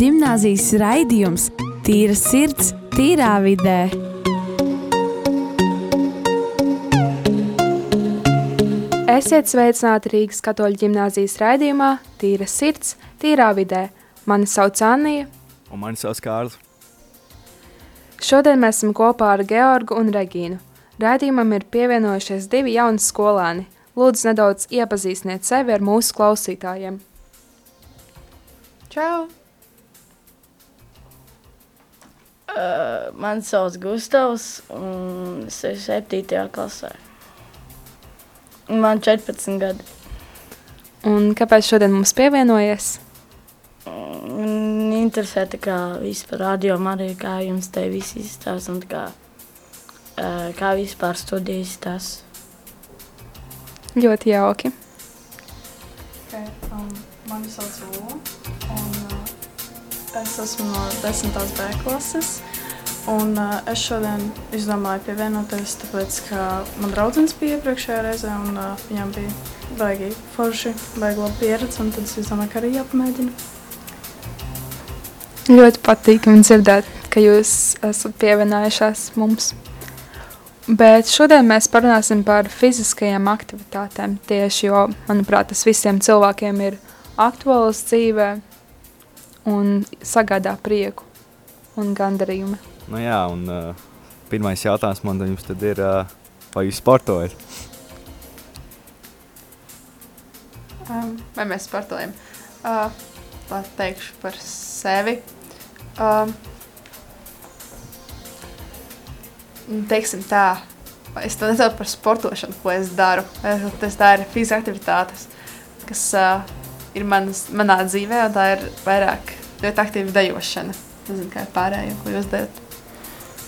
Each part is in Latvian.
ģimnāzijas raidījums Tīra sirds, tīrā vidē. Esiet sveicināti Rīgas katoļu ģimnāzijas raidījumā Tīra sirds, tīrā vidē. Mani sauc Annija. Un mani sauc Kārlis. Šodien mēs esam kopā ar Georgu un Regīnu. Raidījumam ir pievienojušies divi jauni skolēni. Lūdzu, nedaudz iepazīstiniet sevi ar mūsu klausītājiem. Čau! Uh, mani sauc Gustavs, un es esmu 7. klasē. Man 14 gadi. Un kāpēc šodien mums pievienojies? Man interesē, kā vispār radio arī, kā jums te viss izstāsta, un tā kā, uh, kā vispār studijas tas. Ļoti jauki. Okay, um, mani sauc Lūna, es esmu no 10. B klases. Un, uh, es šodien izdomāju pievienoties, tāpēc, ka man draudzens bija iepriekšējā reizē, un uh, viņam bija baigi forši, baigi laba pieredze, un tad es izdomāju, ka arī jāpamēģina. Ļoti patīkami dzirdēt, ka jūs esat pievienojušās mums. Bet šodien mēs parunāsim par fiziskajām aktivitātēm. Tieši jo, manuprāt, tas visiem cilvēkiem ir aktuāls dzīvē un sagādā prieku un gandarījumu. Nu jā, un uh, pirmais jautājums man jums tad ir, uh, vai jūs sportojat? Um, vai mēs sportojam? Uh, tā teikšu par sevi. Um, teiksim tā, es to nezinu par sportošanu, ko es daru. Es- Tas tā ir fiziska aktivitātes, kas uh, ir manas, manā dzīvē, un tā ir vairāk ļoti aktīva dejošana. Nezinu, kā ir pārējie, ko jūs darat.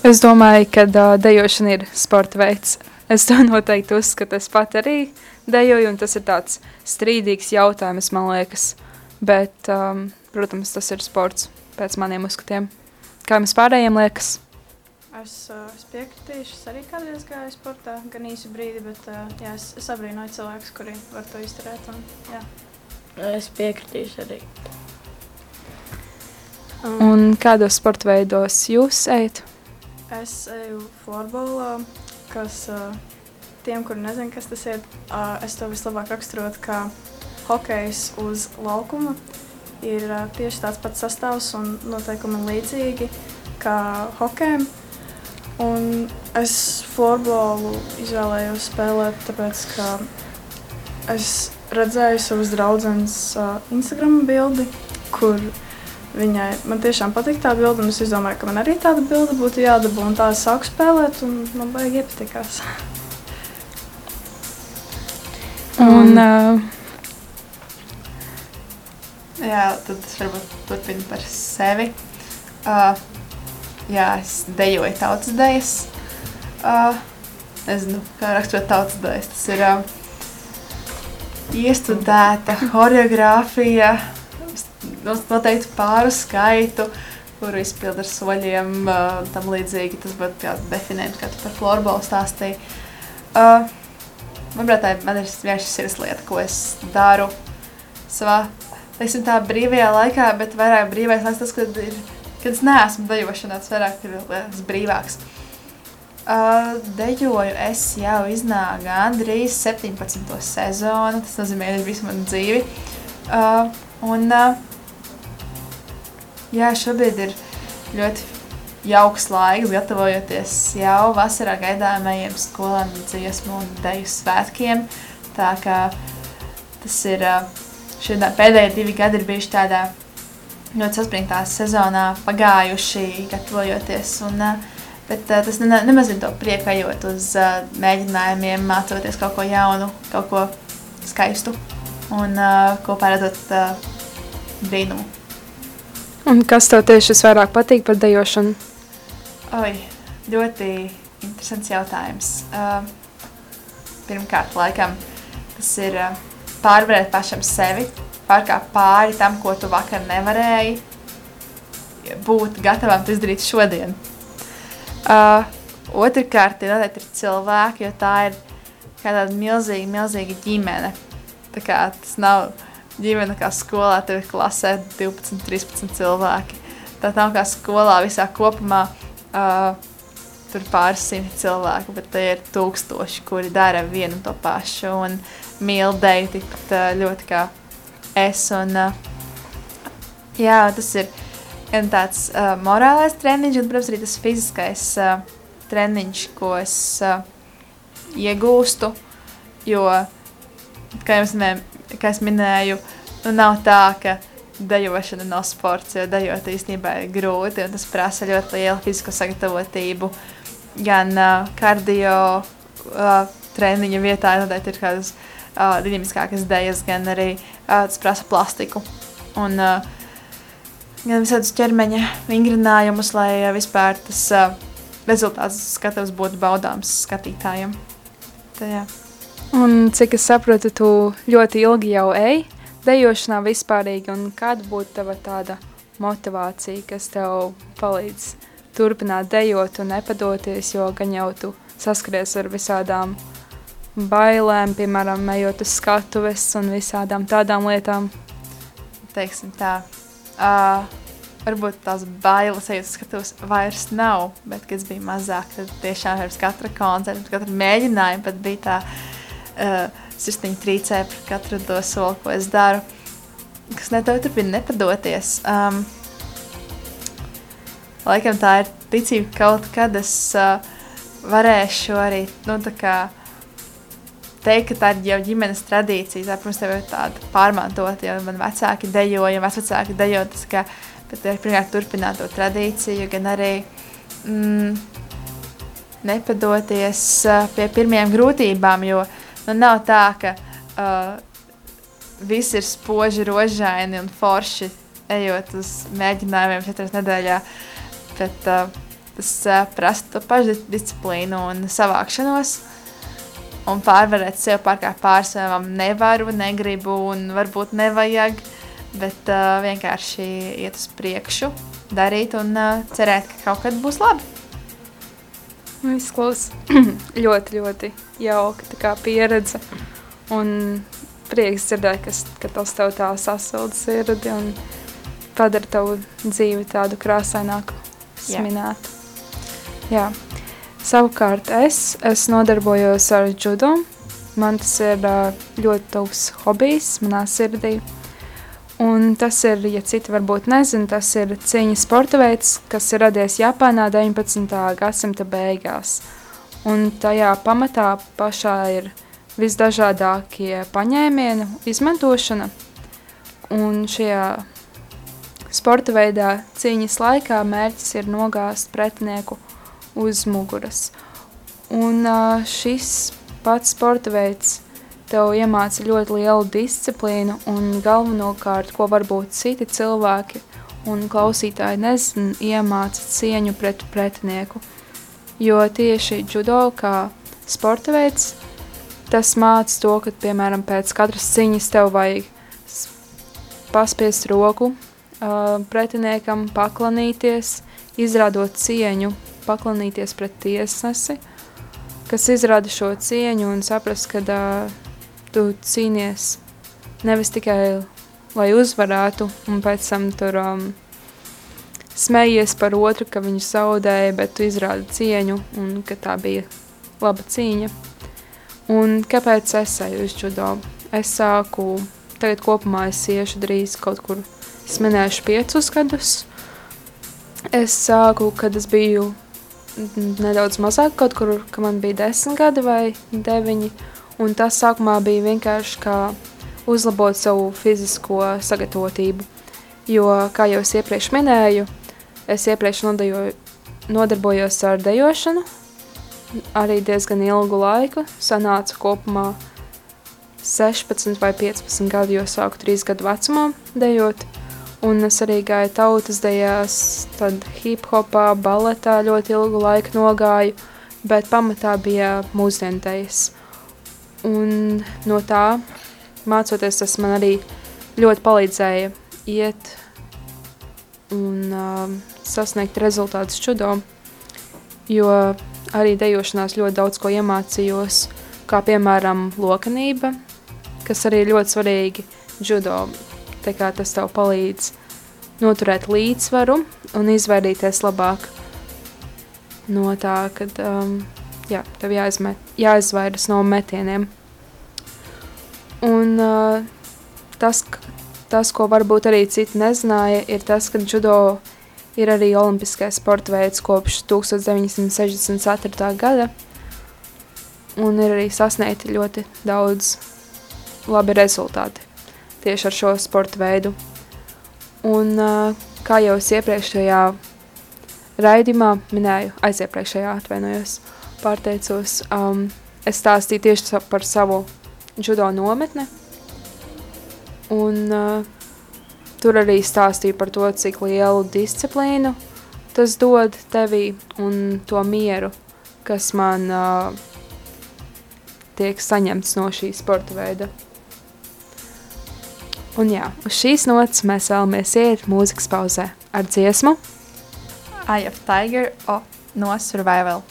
Es domāju, ka uh, dejošana ir sporta veids. Es to noteikti uzskatu. Es pat arī dejoju, un tas ir tāds strīdīgs jautājums, man liekas. Bet, um, protams, tas ir sports pēc maniem uzskatiem. Kā jums pārējiem liekas? Es, uh, es piekritīšu, es arī kādreiz gāju sportā, gan īsu brīdi, bet uh, jā, es, es abrīnoju cilvēkus, kuri var to izturēt. Un, jā. Es piekritīšu arī. Um, Un kādos sporta veidos jūs ejat? Es eju florbolā, kas uh, tiem, kuri nezina, kas tas ir, uh, es to vislabāk raksturotu kā hokejs uz laukuma. Ir uh, tieši tāds pats sastāvs un noteikumi līdzīgi kā hokejam. Un es florbolu izvēlējos spēlēt, tāpēc ka es redzēju savas draudzenes uh, Instagram bildi, kur Viņai man tiešām patīk tā bilde, un es domāju, ka man arī tāda bilde būtu jādabū. Tā es sāku spēlēt, un man baigi iepatikās. Un, uh, Jā, tad es varbūt turpinu par sevi. Uh, jā, es dejoju tautas dejas. Uh, nezinu, kā raksturot tautas dejas. Tas ir uh, iestudēta choreogrāfija, es noteikti pāru skaitu, kuru izpildu ar soļiem, uh, tam līdzīgi. Tas būtu kā definējums, kā tu par florbolu stāstīji. Uh, manuprāt, tā man ir vienkārši sirds lieta, ko es daru savā teiksim, tā brīvajā laikā, bet vairāk brīvais laiks tas, kad, ir, kad es neesmu dejošanā, tas vairāk ir brīvāks. Uh, dejoju es jau iznāku gandrīz 17. sezonu, tas nozīmē, ka visu manu dzīvi. Uh, un, uh, jā, šobrīd ir ļoti jauks laiks, gatavojoties jau vasarā gaidāmajiem skolēnu dziesmu un deju svētkiem. Tā kā tas ir Šie pēdējie divi gadi ir bijuši tādā ļoti saspringtā sezonā, pagājuši, gatavojoties. Un, bet tas ne, nemazina to prieku, ejot uz mēģinājumiem, mācoties kaut ko jaunu, kaut ko skaistu un kopā redzot brīnumu. Un kas tev tieši visvairāk patīk par dejošanu? Oi, ļoti interesants jautājums. Uh, pirmkārt, laikam, tas ir uh, pārvarēt pašam sevi, pārkāpt pāri tam, ko tu vakar nevarēji, būt gatavam to izdarīt šodien. Uh, Otrakārt, ir ir cilvēki, jo tā ir tāda milzīga, milzīga ģimene. Tā kā tas nav ģimene kā skolā, tev ir klasē 12, 13 cilvēki. Tā nav kā skolā visā kopumā. Uh, tur pāris simti cilvēku, bet tie ir tūkstoši, kuri dara vienu to pašu un mīl dēļ tikpat uh, ļoti kā es. Un, uh, jā, tas ir gan tāds uh, morālais treniņš, un, protams, arī tas fiziskais uh, treniņš, ko es uh, iegūstu, jo, kā jau minēju, kā es minēju, nu, nav tā, ka dejošana nav sports, jo dejot īstenībā ir grūti, un tas prasa ļoti lielu fizisko sagatavotību. Gan uh, kardio uh, treniņa vietā, noteikti ir kādas uh, dinamiskākas dejas, gan arī uh, tas prasa plastiku. Un, uh, gan visādus ķermeņa vingrinājumus, lai uh, vispār tas uh, rezultāts skatavs būtu baudāms skatītājiem. Tā, jā. Un cik es saprotu, tu ļoti ilgi jau ej dejošanā vispārīgi, un kāda būtu tava tāda motivācija, kas tev palīdz turpināt dejot un nepadoties, jo gan jau tu saskaries ar visādām bailēm, piemēram, ejot uz skatuves un visādām tādām lietām? Teiksim tā, uh, varbūt tās bailes ejot uz skatuves vairs nav, bet, kad es biju mazāk, tad tiešām pirms katra koncerta, katra mēģinājuma pat bija tā, uh, uh, sirsniņa trīcē par katru to soli, ko es daru, kas ne tev turpina nepadoties. Um, laikam tā ir ticība, ka kaut kad es uh, varēšu arī, nu, tā kā teikt, ka tā ir jau ģimenes tradīcija. Tā, protams, tev ir tāda pārmantota, jo man vecāki dejoja, vecāki dejo, tas kā, bet ir pirmkārt turpināt to tradīciju, gan arī mm, nepadoties uh, pie pirmajām grūtībām, jo Nu, nav tā, ka uh, viss ir spoži, rožaini un forši ejot uz mēģinājumiem četras nedēļā. Bet, uh, tas uh, prasa to pašdisciplīnu un savākšanos. Un pārvarēt sev pār kā pārsvarām nevaru, negribu un varbūt nevajag. Bet uh, vienkārši iet uz priekšu, darīt un uh, cerēt, ka kaut kad būs labi. Izklausās ļoti, ļoti jauka pieredze. Un prieks dzirdēt, ka, ka tas tev tā sasilda sirdi un padara tavu dzīvi tādu krāsaināku, sminētu. Jā. Savukārt es, es nodarbojos ar judo. Man tas ir ļoti tuvs hobijs manā sirdī. Un tas ir, ja citi varbūt nezina, tas ir cīņas sporta veids, kas ir radies Japānā 19. gadsimta beigās. Un tajā pamatā pašā ir visdažādākie paņēmienu izmantošana. Un šajā sporta veidā cīņas laikā mērķis ir nogāzt pretinieku uz muguras. Un šis pats sporta veids tev iemāca ļoti lielu disciplīnu un galvenokārt, ko varbūt citi cilvēki un klausītāji nezin, iemāca cieņu pret pretinieku. Jo tieši judo kā sporta veids, tas māca to, ka, piemēram, pēc katras ciņas tev vajag paspiest roku uh, pretiniekam, paklanīties, izrādot cieņu, paklanīties pret tiesnesi, kas izrāda šo cieņu un saprast, ka uh, tu cīnies nevis tikai, lai uzvarētu, un pēc tam tur um, smējies par otru, ka viņš zaudēja, bet tu izrādi cieņu, un ka tā bija laba cīņa. Un kāpēc es eju uz judo? Es sāku, tagad kopumā es iešu drīz kaut kur, es minēšu piecus gadus. Es sāku, kad es biju nedaudz mazāk, kaut kur, ka man bija desmit gadi vai deviņi, Un tas sākumā bija vienkārši kā uzlabot savu fizisko sagatavotību. Jo, kā jau es iepriekš minēju, es iepriekš nodejoju, nodarbojos ar dejošanu, arī diezgan ilgu laiku. Sanāca kopumā 16 vai 15 gadi, jo sāku 3 gadu vecumā dejot. Un es arī gāju tautas dejās, tad hip-hopā, baletā ļoti ilgu laiku nogāju, bet pamatā bija mūsdienu dejas. Un no tā mācoties, tas man arī ļoti palīdzēja iet un uh, sasniegt rezultātus judo, jo arī dejošanās ļoti daudz ko iemācījos, kā piemēram lokanība, kas arī ļoti svarīgi judo. Tā kā tas tev palīdz noturēt līdzsvaru un izvairīties labāk no tā, kad um, jā, tev jāizmet, jāizvairas no metieniem. Un uh, tas, tas, ko varbūt arī citi nezināja, ir tas, ka judo ir arī olimpiskais sporta veids kopš 1964. gada, un ir arī sasniegti ļoti daudz labi rezultāti tieši ar šo sporta veidu. Un, kā jau es iepriekšējā raidījumā minēju, aiziepriekšējā atvainojos, pārteicos, um, es stāstīju tieši par savu judo nometni. Un uh, tur arī stāstīju par to, cik lielu disciplīnu tas dod tevī un to mieru, kas man uh, tiek saņemts no šī sporta veida. Un jā, uz šīs nots mēs vēlamies iet mūzikas pauzē ar dziesmu Eye of Tiger o, no Survival.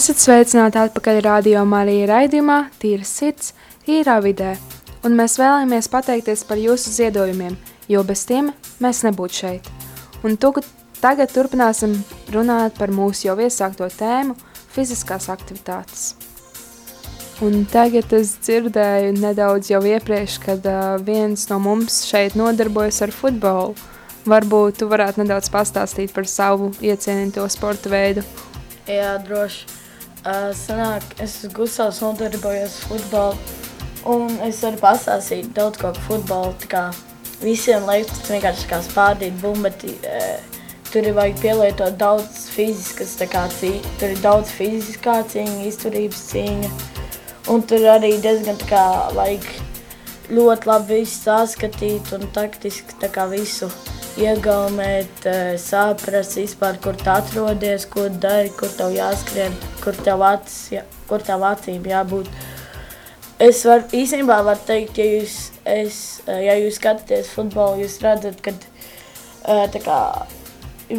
Esat sveicināti atpakaļ radio Marija raidījumā Tīra sirds, tīrā vidē, un mēs vēlamies pateikties par jūsu ziedojumiem, jo bez tiem mēs nebūtu šeit. Un tu, tagad turpināsim runāt par mūsu jau iesākto tēmu – fiziskās aktivitātes. Un tagad es dzirdēju nedaudz jau iepriekš, kad uh, viens no mums šeit nodarbojas ar futbolu. Varbūt tu varētu nedaudz pastāstīt par savu iecienīto sporta veidu Jā, droši. Uh, sanāk, es esmu Gusavs, nodarbojos futbolu, un es varu pastāstīt daudz ko par futbolu. Kā visiem liekas, tas vienkārši kā spārdīt bumbu, bet uh, tur ir vajag pielietot daudz fiziskas, tā kā cīņa, tur ir daudz fiziskā cīņa, izturības cīņa, un tur arī diezgan tā kā vajag ļoti labi visu saskatīt un taktiski tā kā visu iegaumēt, eh, saprast vispār, kur tu atrodies, ko dari, kur tev jāskrien, kur tev, acis, jā, kur tev acīm jābūt. Es varu īstenībā var teikt, ja jūs, es, eh, ja jūs skatāties futbolu, jūs redzat, ka eh, tā kā,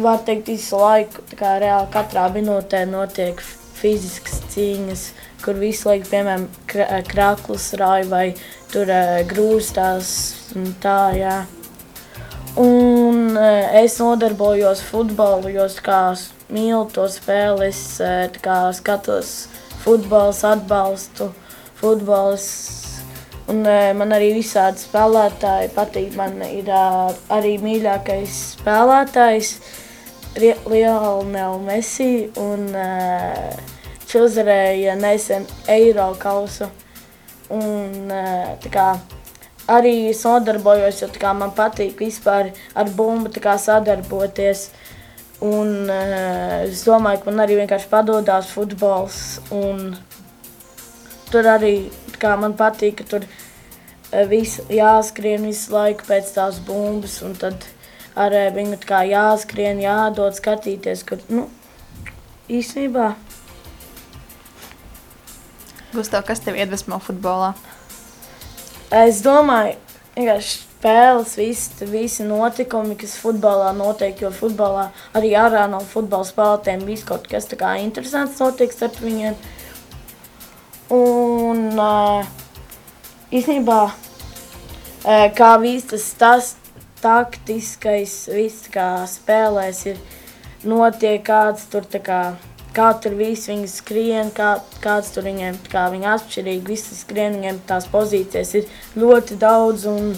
var teikt visu laiku, tā kā reāli katrā minūtē notiek fiziskas cīņas, kur visu laiku, piemēram, krāklus rāja vai tur grūstās un tā, jā. Un es nodarbojos futbolu, jo kā mīlu to spēli, es kā skatos futbols, atbalstu futbols. Un man arī visādi spēlētāji patīk. Man ir arī mīļākais spēlētājs Lionel Messi un viņš uzvarēja nesen Eiro kausu. Un tā kā arī es nodarbojos, jo kā, man patīk vispār ar bumbu sadarboties. Un, uh, es domāju, ka man arī vienkārši padodas futbols. Tur arī kā, man patīk, ka tur uh, viss jāskrien visu laiku pēc tās bumbas. Tad arī viņu kā jāskrien, jādod skatīties, kur nu, īstenībā. Gustav, kas tev iedvesmo futbolā? Es domāju, ka spēles, visi, visi notikumi, kas futbolā notiek, jo futbolā arī ārā no futbola spēlētājiem viss kaut kas tāds interesants notiek starp viņiem. Un īstenībā, kā viss tas, tas taktiskais, viss kā spēlēs, ir notiek kāds tur tā kā kā tur viss viņi skrien, kā, kāds tur viņiem, kā viņi atšķirīgi, visi skrien, viņiem tās pozīcijas ir ļoti daudz, un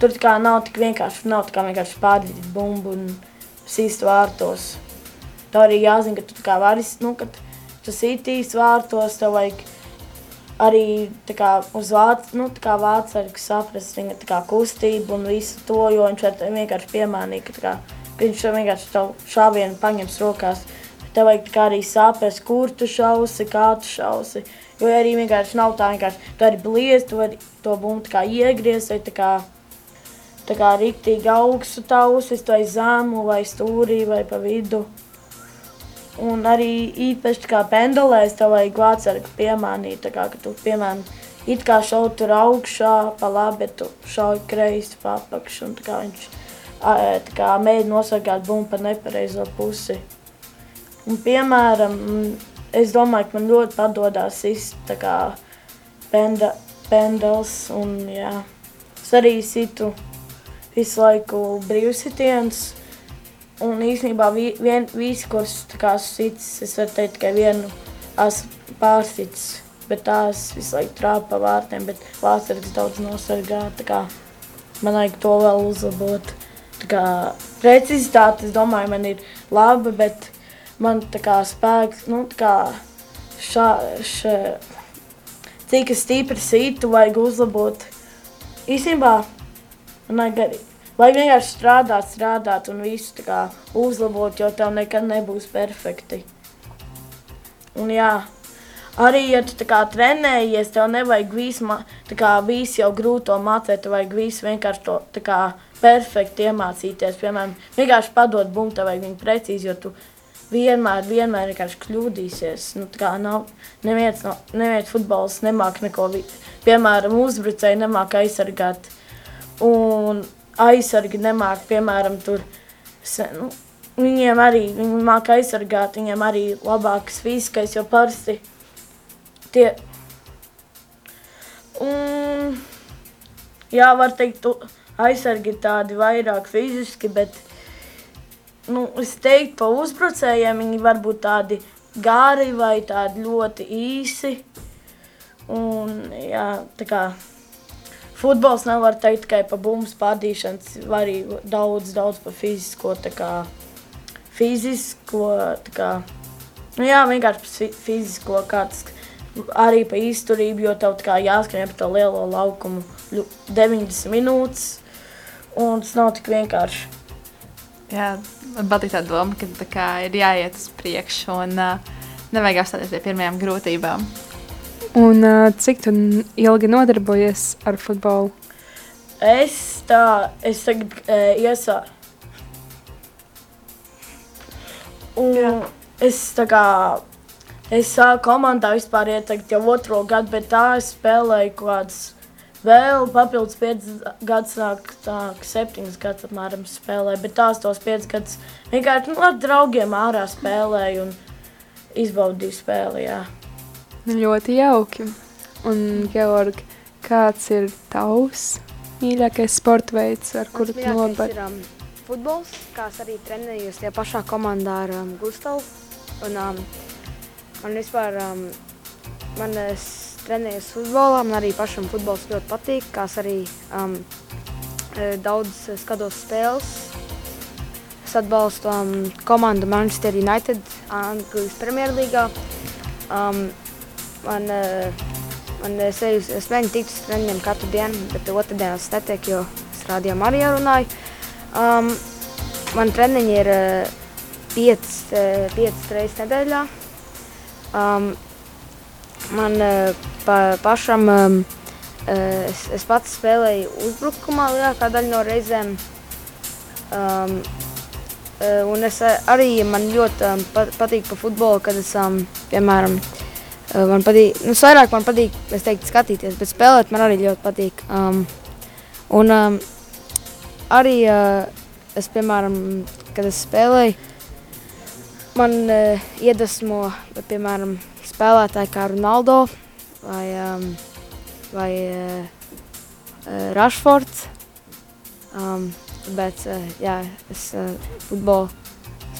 tur kā nav tik vienkārši, nav tā kā vienkārši pārdīt bumbu un sīst vārtos. Tā arī jāzina, ka tu kā vari, nu, kad tu sītīs vārtos, tev vajag arī tā kā uz vācu, nu, tā kā vācargu saprast viņa tā kā kustību un visu to, jo viņš vienkārši piemānīt, ka tā kā, viņš vienkārši tavu šāvienu paņems rokās, Tev vajag arī saprast, kur tu šausi, kā tu šausi. Jo arī vienkārši nav tā, vienkārši tu arī bliezi, tu vari to bumbu kā iegriezt vai tā kā, tā kā riktīgi augstu tausis, vai zemu, vai stūrī, vai pa vidu. Un arī īpaši kā pendulēs tev vajag vācargu piemānīt, tā kā, ka tu, piemēram, it kā šaut tur augšā, pa labi, bet tu šauj kreisi pa apakšu, un tā kā viņš tā kā mēģina nosargāt bumbu pa nepareizo pusi. Un, piemēram, es domāju, ka man ļoti padodas penda, pendels. Un, jā. es arī situ visu laiku brīvsitienus. Un īstenībā vi, vien, visi, kurus sits, es varu teikt, tikai vienu esmu pārsits. Bet tās visu laiku trāpa pa vārtiem, bet vārtsargs daudz nosargā. Man vajag to vēl uzlabot. Tā kā precizitāte, es domāju, man ir laba, bet man tā kā spēks, nu, tā kā šā, šā, cik stipri sītu vajag uzlabot. Īstenībā, man vajag arī, vajag vienkārši strādāt, strādāt un visu tā kā uzlabot, jo tev nekad nebūs perfekti. Un jā, arī, ja tu tā kā trenējies, tev nevajag visu, tā kā visu jau grūto mācēt, tev vajag visu vienkārši to tā kā perfekti iemācīties. Piemēram, vienkārši padot bumbu, tev vajag viņu precīzi, jo tu vienmēr, vienmēr vienkārši kļūdīsies. Nu, nav, neviens, no, neviens futbols nemāk neko, piemēram, uzbrucēji nemāk aizsargāt. Un aizsargi nemāk, piemēram, tur, nu, viņiem arī viņi māca aizsargāt, viņiem arī labāks fiziskais, jo parasti tie. Un, jā, var teikt, tu, aizsargi tādi vairāk fiziski, bet nu, es teiktu, pa uzbrucējiem viņi var būt tādi gari vai tādi ļoti īsi. Un, jā, tā kā futbols nevar teikt tikai pa bumbu spādīšanas, var arī daudz, daudz pa fizisko, tā kā fizisko, tā kā, nu jā, vienkārši pa fizisko, kāds arī pa izturību, jo tev tā kā jāskrien pa to lielo laukumu 90 minūtes, un tas nav tik vienkārši. Jā, man patīk tā doma, ka tā kā, ir jāiet uz priekšu un uh, nevajag apstāties pie pirmajām grūtībām. Un uh, cik tu ilgi nodarbojies ar futbolu? Es tā, es tagad e, iesāku. Un Jā. es tā kā, es sāku komandā vispār ieteikt jau otro gadu, bet tā es spēlēju kaut kāds vēl papildus 5 gadus, nāk, nāk 7 gadus apmēram spēlēju, bet tās tos 5 gadus vienkārši nu, ar draugiem ārā spēlēju un izbaudīju spēli, jā. Ļoti jauki. Un, Georg, kāds ir tavs mīļākais sporta veids, ar kuru tu ir um, futbols, kā arī trenējos tajā pašā komandā ar um, Gustavu. Un, um, man vispār, um, man es trenējos futbolā, man arī pašam futbols ļoti patīk, kā arī um, daudz skatos spēles. Es atbalstu um, komandu Manchester United Anglijas Premjerlīgā. Um, Man, eh, man es, eju, es mēģinu tikt uz treniņiem katru dienu, bet otrdienas es netieku, jo es rādījām arī runāju. Um, man treniņi ir uh, piecas, uh, piecas reizes nedēļā. Um, man uh, pa, pašam, um, es, es pats spēlēju uzbrukumā lielākā daļa no reizēm. Um, un es arī, man ļoti um, patīk pa futbolu, kad es, um, piemēram, man patīk, nu, vairāk man patīk, es teiktu, skatīties, bet spēlēt man arī ļoti patīk. Um, un um, arī uh, es, piemēram, kad es spēlēju, man uh, iedvesmo, piemēram, spēlētāji kā Ronaldo vai, um, vai uh, uh, Rashfords. Um, bet, uh, jā, es uh, futbolu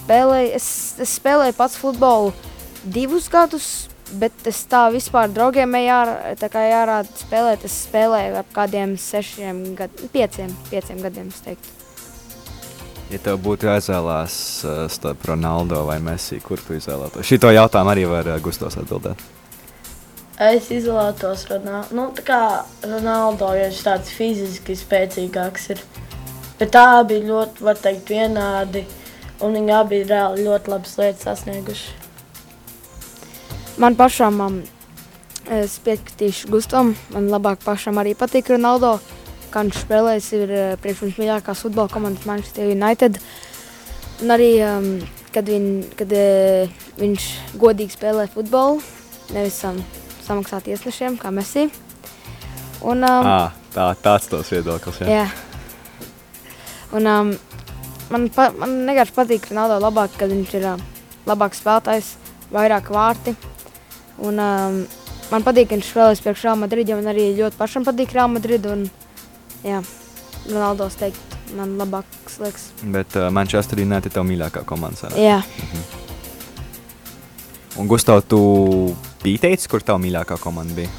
spēlēju, es, es spēlēju pats futbolu divus gadus, Bet es tā vispār draugiem jārāda spēlēt. Es spēlēju ap kādiem sešiem, gad, pieciem, pieciem gadiem. Ja tev būtu jāizvēlās uh, starp Ronaldo vai Messi, kur tu izvēlētos? Šito jautājumu arī var uh, Gustavs atbildēt. Es izvēlētos Ronaldo. Nu, tā kā Ronaldo, jo viņš tāds fiziski spēcīgāks ir. Bet tā bija ļoti, var teikt, vienādi. Un viņi abi ir reāli ļoti labas lietas sasnieguši. Man pašam, um, es piekritīšu Gustavam, man labāk pašam arī patīk Ronaldo. Kā viņš spēlēs, ir uh, priekš viņš mīļākās futbola komandas Manchester United. Un arī, um, kad, viņ, kad uh, viņš godīgi spēlē futbolu, nevis um, samaksā tiesnešiem, kā Messi. Un, um, à, tā, tāds tos viedoklis, jā. jā. Un, um, man, pa, man vienkārši patīk Ronaldo labāk, kad viņš ir um, labāks spēlētājs, vairāk vārti. Un, um, man patīk, ka viņš spēlēs priekš Real Madrid, jo man arī ļoti pašam patīk Real Madrid. Un, jā, Ronaldo teikt, man labāks liekas. Bet uh, Manchester United tev mīļākā komanda. Jā. Mhm. Un Gustav, tu biji teicis, kur tev mīļākā komanda bija?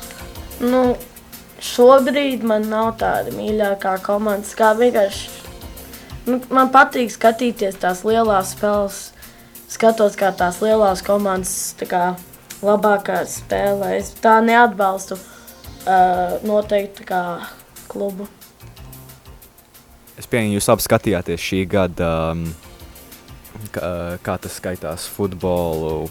Nu, šobrīd man nav tāda mīļākā komanda. Kā vienkārši nu, man patīk skatīties tās lielās spēles. Skatos, kā tās lielās komandas tā kā, labākā spēlē. Es tā neatbalstu uh, noteikti kā klubu. Es pieņemu, jūs abi skatījāties šī gada, um, kā, kā tas skaitās futbolu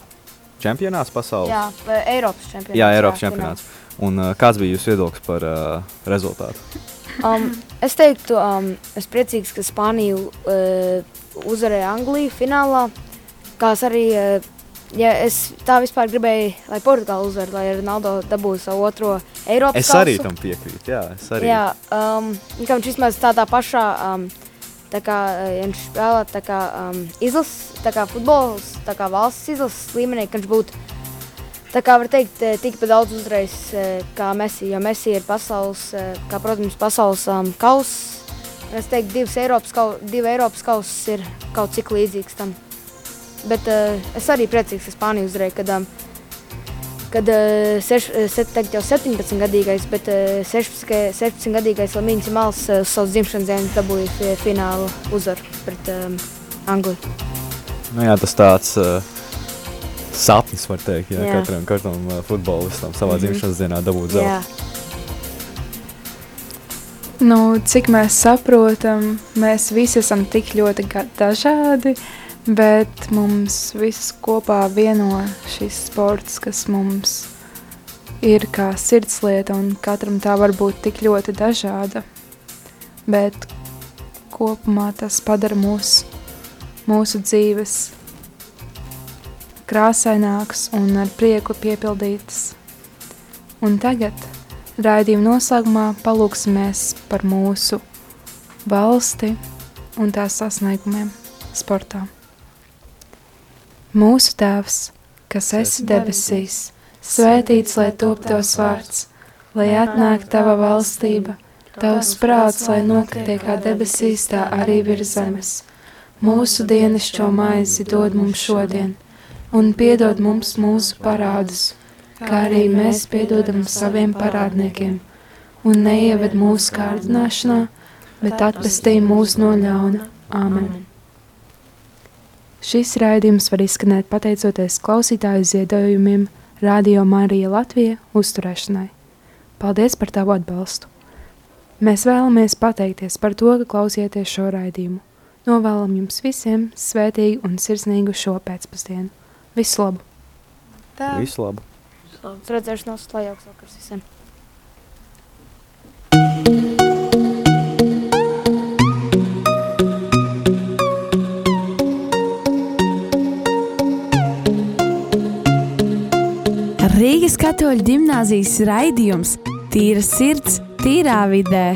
čempionāts pasaules? Jā, Eiropas čempionāts. Jā, Eiropas čempionāts. Un, uh, kāds bija jūsu viedoklis par uh, rezultātu? Um, es teiktu, um, es priecīgs, ka Spānija uh, uzvarēja Angliju finālā. Kā arī uh, ja es tā vispār gribēju, lai Portugāla uzvarētu, lai Ronaldo dabūtu savu otro Eiropas Es arī kausu. tam piekrītu. Jā, es arī. Jā, um, viņš vismaz tādā pašā um, Tā kā viņš spēlē tā kā um, izlases, tā kā futbols, tā kā valsts izlases līmenī, ka viņš būtu Tā kā var teikt, eh, tikpat daudz uzreiz eh, kā Messi, jo Messi ir pasaules, eh, kā, protams, pasaules um, kauss. Es teiktu, divas Eiropas, kau, divi Eiropas kausus ir kaut cik līdzīgs tam. Bet uh, es arī priecīgs, ka Spānija uzreiz, kad, um, kad uh, seš, set, teikt, jau 17 gadīgais, bet uh, 16, 16 gadīgais Lamīns Mals uh, savas dzimšanas dienas dabūja finālu uzvaru pret um, Angliju. Nu jā, tas tāds uh, sapnis, var teikt, jā, Jā. katram, katram uh, futbolistam savā Mhm. dzimšanas dienā dabūt zelta. Jā, Nu, cik mēs saprotam, mēs visi esam tik ļoti dažādi, bet mums visus kopā vieno šis sports, kas mums ir kā sirdslieta, un katram tā var būt tik ļoti dažāda. Bet kopumā tas padara mūs, mūsu dzīves krāsainākas un ar prieku piepildītas. Un tagad Raidījuma noslēgumā palūksimies par mūsu valsti un tās sasniegumiem sportā. Mūsu Tēvs, kas esi debesīs, svētīts lai top tavs vārds, lai atnāk tava valstība, tavs prāts, lai notiek kā debesīs, tā arī virs zemes. Mūsu dienascho maizi dod mums šodien, un piedod mums mūsu parādus kā arī mēs piedodam saviem parādniekiem, un neieved mūsu kārdināšanā, bet atpestī mūs no ļauna. Āmen! Šis raidījums var izskanēt pateicoties klausītāju ziedojumiem Radio Marija Latvija uzturēšanai. Paldies par tavu atbalstu! Mēs vēlamies pateikties par to, ka klausieties šo raidījumu. Novēlam jums visiem svētīgu un sirsnīgu šo pēcpusdienu. Visu labu! Tā. Visu labu! redzēšanos, lai jauks vakars visiem. Katoļu ģimnāzijas raidījums Tīra sirds, tīrā vidē.